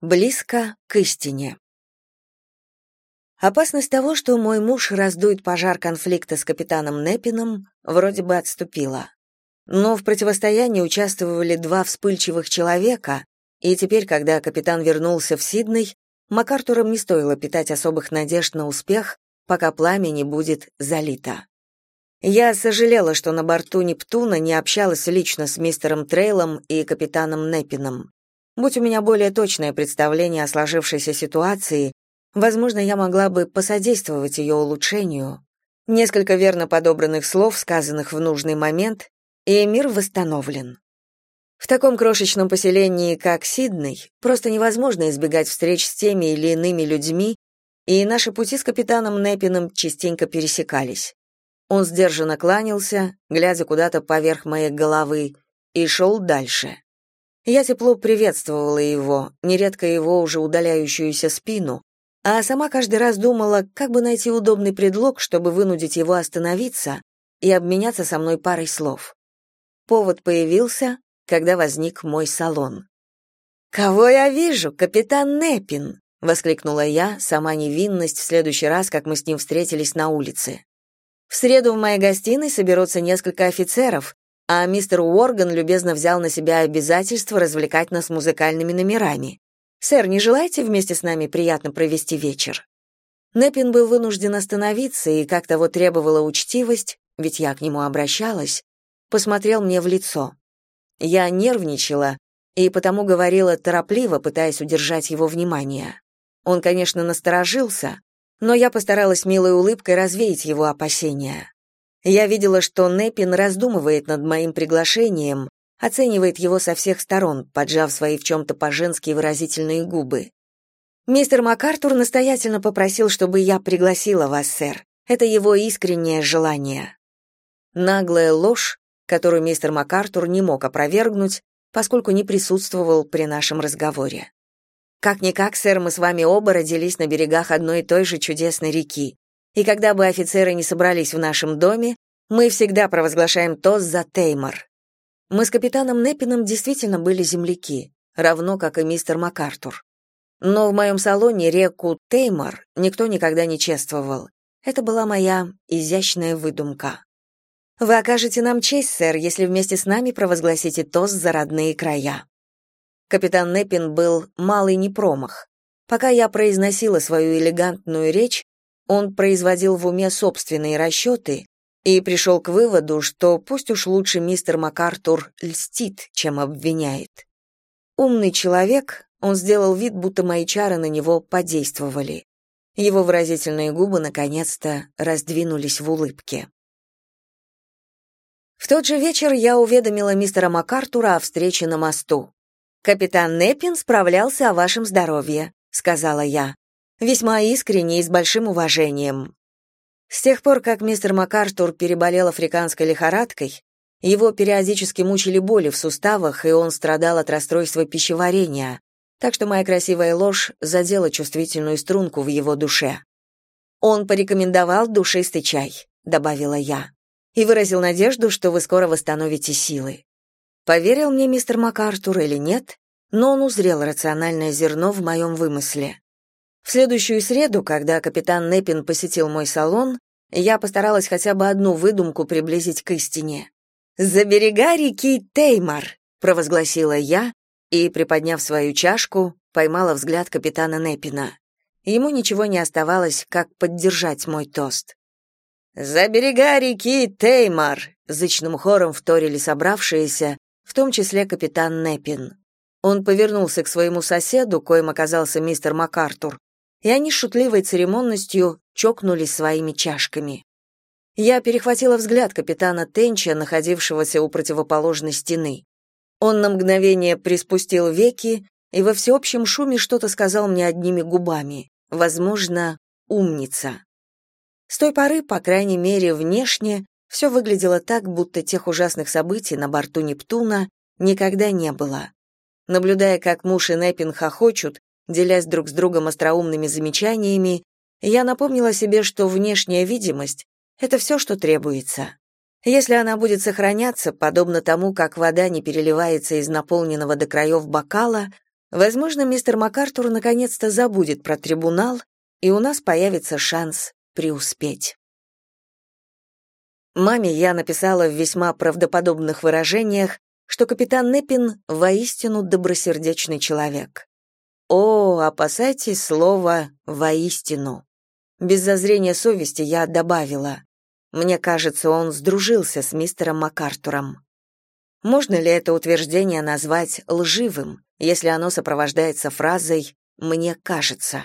Близко к истине. Опасность того, что мой муж раздует пожар конфликта с капитаном Непином, вроде бы отступила. Но в противостоянии участвовали два вспыльчивых человека, и теперь, когда капитан вернулся в Сидней, МакАртурам не стоило питать особых надежд на успех, пока пламя не будет залито. Я сожалела, что на борту Нептуна не общалась лично с мистером Трейлом и капитаном Непином. Будь у меня более точное представление о сложившейся ситуации, возможно, я могла бы посодействовать ее улучшению. Несколько верно подобранных слов, сказанных в нужный момент, и мир восстановлен. В таком крошечном поселении, как Сидней, просто невозможно избегать встреч с теми или иными людьми, и наши пути с капитаном Неппином частенько пересекались. Он сдержанно кланялся, глядя куда-то поверх моей головы, и шел дальше. Я тепло приветствовала его, нередко его уже удаляющуюся спину, а сама каждый раз думала, как бы найти удобный предлог, чтобы вынудить его остановиться и обменяться со мной парой слов. Повод появился, когда возник мой салон. «Кого я вижу, капитан Неппин!» — воскликнула я, сама невинность, в следующий раз, как мы с ним встретились на улице. «В среду в моей гостиной соберутся несколько офицеров, а мистер Уорган любезно взял на себя обязательство развлекать нас музыкальными номерами. Сэр, не желаете вместе с нами приятно провести вечер? Неппин был вынужден остановиться и, как того требовала учтивость, ведь я к нему обращалась, посмотрел мне в лицо. Я нервничала и потому говорила торопливо, пытаясь удержать его внимание. Он, конечно, насторожился, но я постаралась милой улыбкой развеять его опасения. Я видела, что Неппин раздумывает над моим приглашением, оценивает его со всех сторон, поджав свои в чем-то по-женски выразительные губы. «Мистер МакАртур настоятельно попросил, чтобы я пригласила вас, сэр. Это его искреннее желание». Наглая ложь, которую мистер МакАртур не мог опровергнуть, поскольку не присутствовал при нашем разговоре. «Как-никак, сэр, мы с вами оба родились на берегах одной и той же чудесной реки и когда бы офицеры не собрались в нашем доме, мы всегда провозглашаем тост за Теймор. Мы с капитаном Неппином действительно были земляки, равно как и мистер МакАртур. Но в моем салоне реку Теймор никто никогда не чествовал. Это была моя изящная выдумка. Вы окажете нам честь, сэр, если вместе с нами провозгласите тост за родные края. Капитан Неппин был малый непромах. Пока я произносила свою элегантную речь, он производил в уме собственные расчеты и пришел к выводу, что пусть уж лучше мистер МакАртур льстит, чем обвиняет. Умный человек, он сделал вид, будто мои чары на него подействовали. Его выразительные губы наконец-то раздвинулись в улыбке. В тот же вечер я уведомила мистера МакАртура о встрече на мосту. «Капитан Неппин справлялся о вашем здоровье», — сказала я весьма искренне и с большим уважением. С тех пор, как мистер МакАртур переболел африканской лихорадкой, его периодически мучили боли в суставах, и он страдал от расстройства пищеварения, так что моя красивая ложь задела чувствительную струнку в его душе. «Он порекомендовал душистый чай», — добавила я, и выразил надежду, что вы скоро восстановите силы. Поверил мне мистер МакАртур или нет, но он узрел рациональное зерно в моем вымысле. В следующую среду, когда капитан Неппин посетил мой салон, я постаралась хотя бы одну выдумку приблизить к истине. «За берега реки Теймар», — провозгласила я и, приподняв свою чашку, поймала взгляд капитана Неппина. Ему ничего не оставалось, как поддержать мой тост. «За берега реки Теймар», — зычным хором вторили собравшиеся, в том числе капитан Неппин. Он повернулся к своему соседу, коим оказался мистер МакАртур, и они шутливой церемонностью чокнулись своими чашками. Я перехватила взгляд капитана Тенча, находившегося у противоположной стены. Он на мгновение приспустил веки и во всеобщем шуме что-то сказал мне одними губами. Возможно, умница. С той поры, по крайней мере, внешне, все выглядело так, будто тех ужасных событий на борту Нептуна никогда не было. Наблюдая, как муж и Неппин хохочут, Делясь друг с другом остроумными замечаниями, я напомнила себе, что внешняя видимость — это все, что требуется. Если она будет сохраняться, подобно тому, как вода не переливается из наполненного до краев бокала, Возможно, мистер МакАртур наконец-то забудет про трибунал, и у нас появится шанс преуспеть. Маме я написала в весьма правдоподобных выражениях, что капитан Неппин воистину добросердечный человек. О, опасайтесь слова «воистину». Без зазрения совести я добавила. Мне кажется, он сдружился с мистером МакАртуром. Можно ли это утверждение назвать лживым, если оно сопровождается фразой «мне кажется»?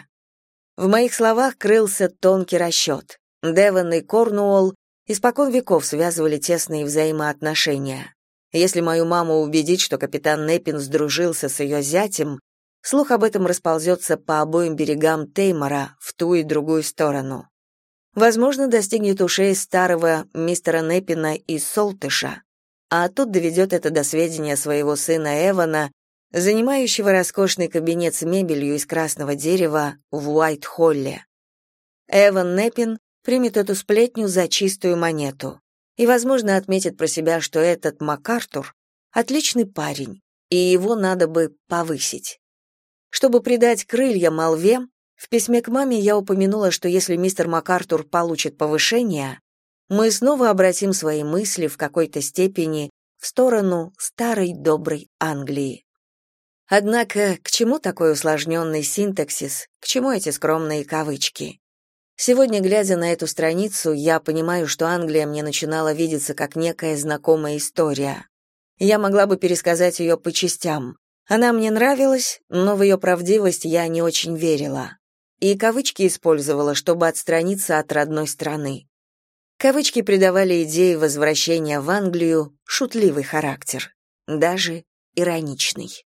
В моих словах крылся тонкий расчет. Девон и Корнуолл испокон веков связывали тесные взаимоотношения. Если мою маму убедить, что капитан Неппин сдружился с ее зятем, слух об этом расползется по обоим берегам Теймора в ту и другую сторону. Возможно, достигнет ушей старого мистера Неппина из Солтыша, а тот доведет это до сведения своего сына Эвана, занимающего роскошный кабинет с мебелью из красного дерева в Уайт-Холле. Эван Неппин примет эту сплетню за чистую монету и, возможно, отметит про себя, что этот МакАртур — отличный парень, и его надо бы повысить. Чтобы придать крылья молве, в письме к маме я упомянула, что если мистер МакАртур получит повышение, мы снова обратим свои мысли в какой-то степени в сторону старой доброй Англии. Однако, к чему такой усложненный синтаксис, к чему эти скромные кавычки? Сегодня, глядя на эту страницу, я понимаю, что Англия мне начинала видеться как некая знакомая история. Я могла бы пересказать ее по частям. Она мне нравилась, но в ее правдивость я не очень верила. И кавычки использовала, чтобы отстраниться от родной страны. Кавычки придавали идее возвращения в Англию шутливый характер, даже ироничный.